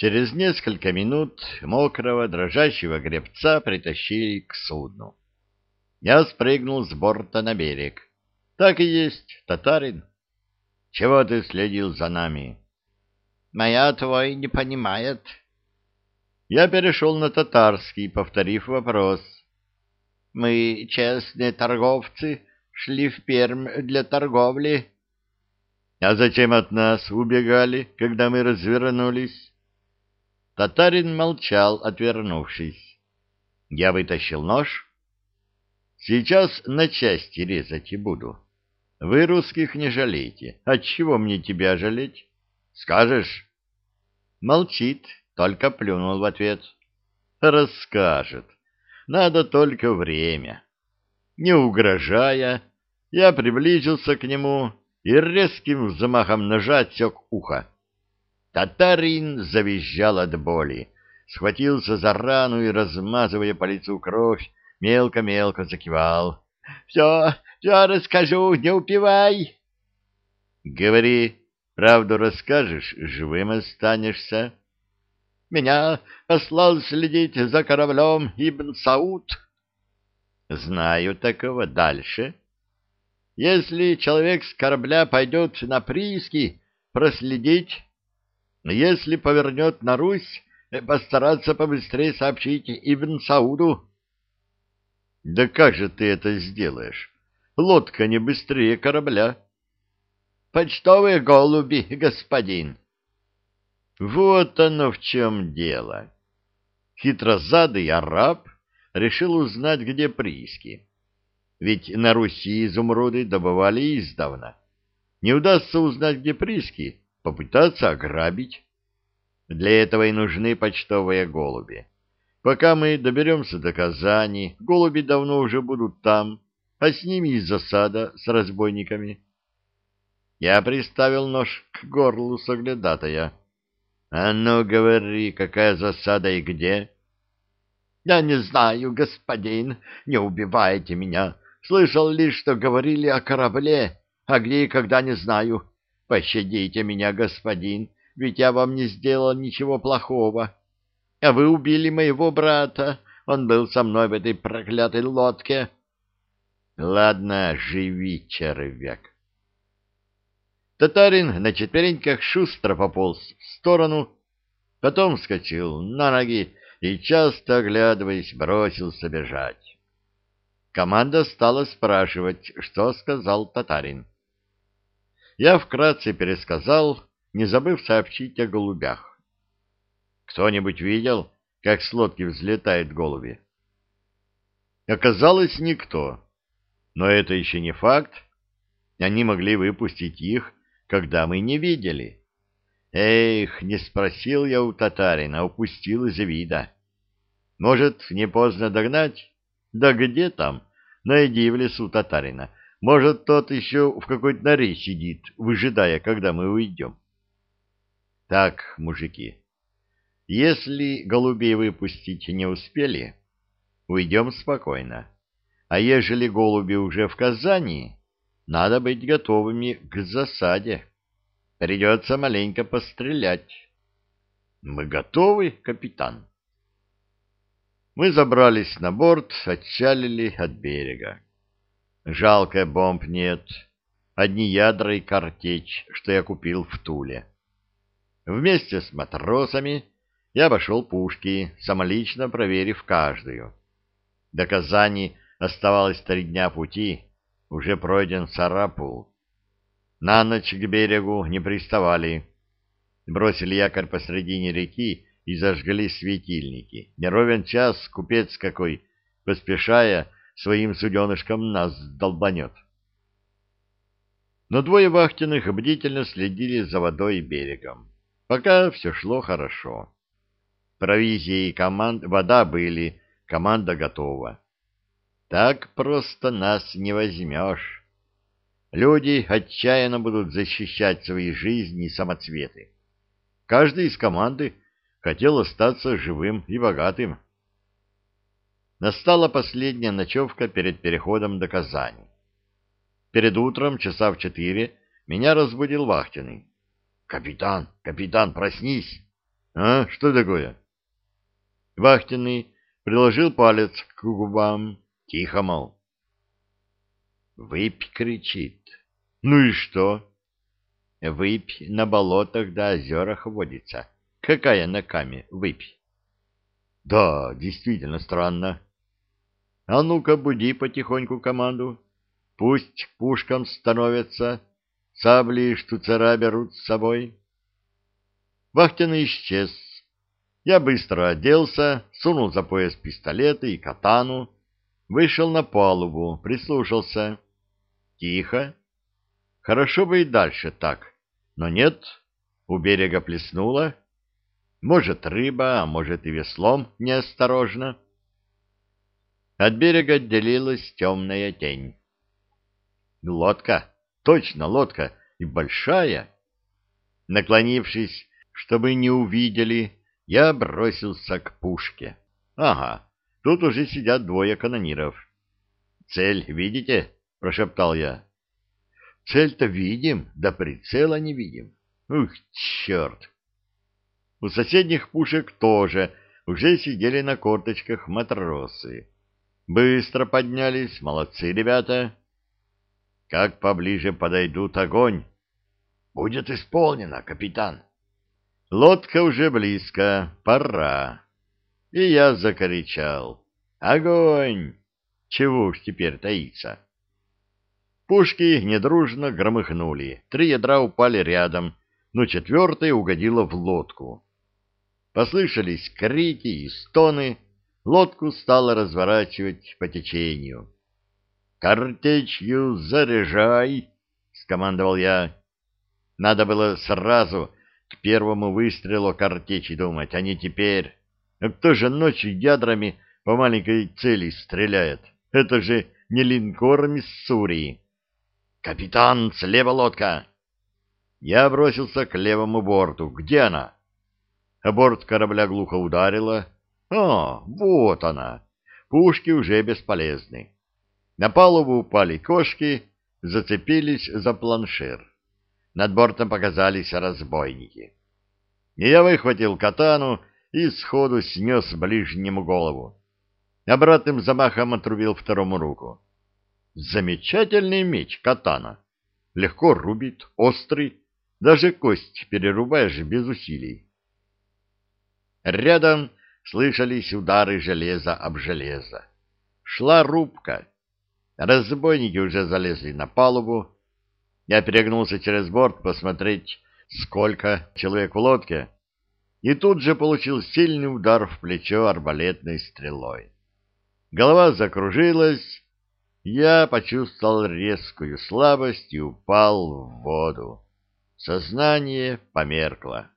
Через несколько минут мокрого, дрожащего гребца притащили к судну. Я спрыгнул с борта на берег. Так и есть, татарин. Чего ты следил за нами? Моя твой не понимает. Я перешел на татарский, повторив вопрос. Мы, честные торговцы, шли в Пермь для торговли. А зачем от нас убегали, когда мы развернулись? Татарин молчал, отвернувшись. Я вытащил нож. Сейчас на части резать и буду. Вы русских не жалейте. Отчего мне тебя жалеть? Скажешь? Молчит, только плюнул в ответ. Расскажет. Надо только время. Не угрожая, я приблизился к нему и резким взмахом ножа отсек ухо. Татарин завизжал от боли, схватился за рану и, размазывая по лицу кровь, мелко-мелко закивал. — Все, все расскажу, не упивай. — Говори, правду расскажешь, живым останешься. Меня послал следить за кораблем Ибн Сауд. — Знаю такого. Дальше. Если человек с корабля пойдет на прииски, проследить если повернет на Русь, э, постараться побыстрее сообщить Ибн Сауду. — Да как же ты это сделаешь? Лодка не быстрее корабля. — Почтовые голуби, господин. Вот оно в чем дело. Хитрозадый араб решил узнать, где прииски. Ведь на Руси изумруды добывали издавна. Не удастся узнать, где прииски, попытаться ограбить. Для этого и нужны почтовые голуби. Пока мы доберемся до Казани, голуби давно уже будут там, а с ними и засада с разбойниками. Я приставил нож к горлу соглядатая. — А ну, говори, какая засада и где? — Я не знаю, господин, не убивайте меня. Слышал лишь, что говорили о корабле, а где и когда не знаю. Пощадите меня, господин, ведь я вам не сделал ничего плохого. А вы убили моего брата, он был со мной в этой проклятой лодке. Ладно, живи, червяк. Татарин на четвереньках шустро пополз в сторону, потом вскочил на ноги и, часто оглядываясь, бросился бежать. Команда стала спрашивать, что сказал татарин я вкратце пересказал, не забыв сообщить о голубях. Кто-нибудь видел, как с лодки взлетают голуби? Оказалось, никто. Но это еще не факт. Они могли выпустить их, когда мы не видели. Эх, не спросил я у татарина, упустил из вида. Может, не поздно догнать? Да где там? Найди в лесу татарина. Может, тот еще в какой-то норе сидит, выжидая, когда мы уйдем. Так, мужики, если голубей выпустить не успели, уйдем спокойно. А ежели голуби уже в Казани, надо быть готовыми к засаде. Придется маленько пострелять. Мы готовы, капитан? Мы забрались на борт, отчалили от берега. Жалко, бомб нет. Одни ядра и картечь, что я купил в Туле. Вместе с матросами я обошел пушки, самолично проверив каждую. До Казани оставалось три дня пути, уже пройден Сарапул. На ночь к берегу не приставали. Бросили якорь посредине реки и зажгли светильники. Неровен час купец какой, поспешая, своим суденышком нас долбанет. Но двое вахтенных бдительно следили за водой и берегом. Пока все шло хорошо. Провизия и команд... вода были, команда готова. Так просто нас не возьмешь. Люди отчаянно будут защищать свои жизни и самоцветы. Каждый из команды хотел остаться живым и богатым. Настала последняя ночевка перед переходом до Казани. Перед утром, часа в четыре, меня разбудил вахтенный. — Капитан, капитан, проснись! А, что такое? Вахтенный приложил палец к губам. Тихо, мол. Выпь кричит. Ну и что? Выпь на болотах да озерах водится. Какая на каме выпь? Да, действительно странно. А ну-ка, буди потихоньку команду. Пусть пушкам становятся, сабли и штуцера берут с собой. Вахтенный исчез. Я быстро оделся, сунул за пояс пистолеты и катану, вышел на палубу, прислушался. Тихо. Хорошо бы и дальше так. Но нет, у берега плеснуло. Может, рыба, а может и веслом неосторожно. От берега отделилась темная тень. Лодка, точно лодка, и большая. Наклонившись, чтобы не увидели, я бросился к пушке. Ага, тут уже сидят двое канониров. «Цель видите?» — прошептал я. Цель-то видим, да прицела не видим. Ух, черт! У соседних пушек тоже уже сидели на корточках матросы. Быстро поднялись, молодцы ребята. Как поближе подойдут огонь? Будет исполнено, капитан. Лодка уже близко, пора. И я закричал. Огонь! Чего уж теперь таиться? Пушки недружно громыхнули, три ядра упали рядом, но четвертая угодила в лодку. Послышались крики и стоны, лодку стало разворачивать по течению. «Картечью заряжай!» — скомандовал я. Надо было сразу к первому выстрелу картечи думать, а не теперь. А кто же ночью ядрами по маленькой цели стреляет? Это же не линкор Миссури. «Капитан, слева лодка!» Я бросился к левому борту. «Где она?» Борт корабля глухо ударило. «А, вот она!» Пушки уже бесполезны. На палубу упали кошки, зацепились за планшер. Над бортом показались разбойники. Я выхватил катану и сходу снес ближнему голову. Обратным замахом отрубил второму руку. Замечательный меч катана. Легко рубит, острый, даже кость перерубаешь без усилий. Рядом слышались удары железа об железо. Шла рубка. Разбойники уже залезли на палубу. Я перегнулся через борт посмотреть, сколько человек в лодке, и тут же получил сильный удар в плечо арбалетной стрелой. Голова закружилась, я почувствовал резкую слабость и упал в воду. Сознание померкло.